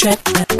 trip.